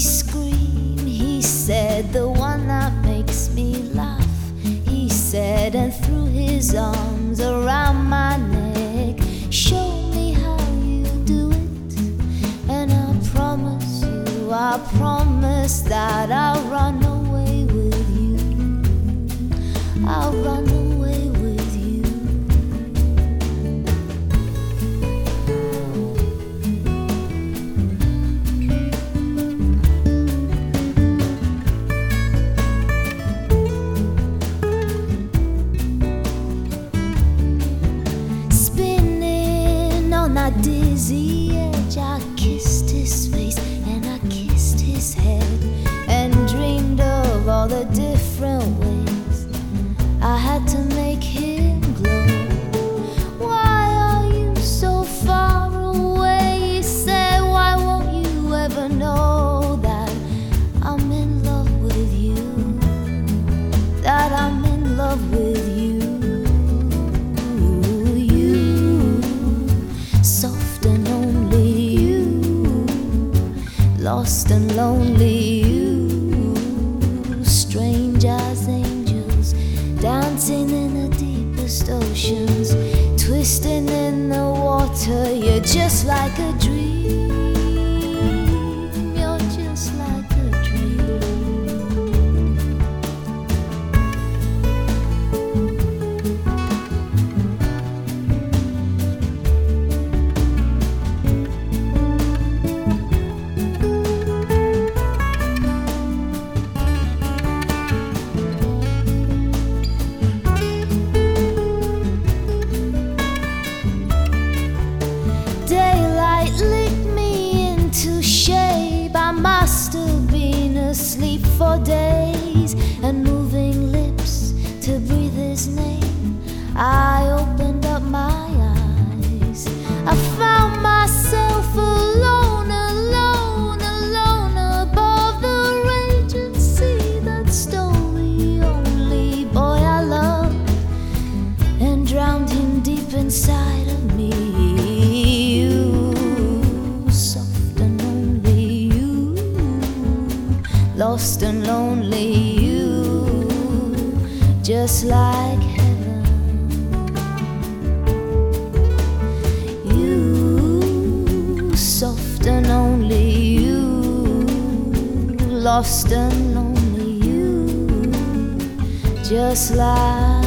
scream. He said, The one that makes me laugh. He said, and threw his arms around my neck. Show me how you do it, and I promise you, I promise that I'll run away with you. I'll run dizzy edge, I kissed his face lost and lonely you, strange as angels, dancing in the deepest oceans, twisting in the water. You're just like a days and moving lips to breathe his name. I opened up my eyes. I found myself alone, alone, alone above the raging sea that stole the only boy I loved and drowned him deep inside lost and lonely you, just like heaven. You, soft and only you, lost and lonely you, just like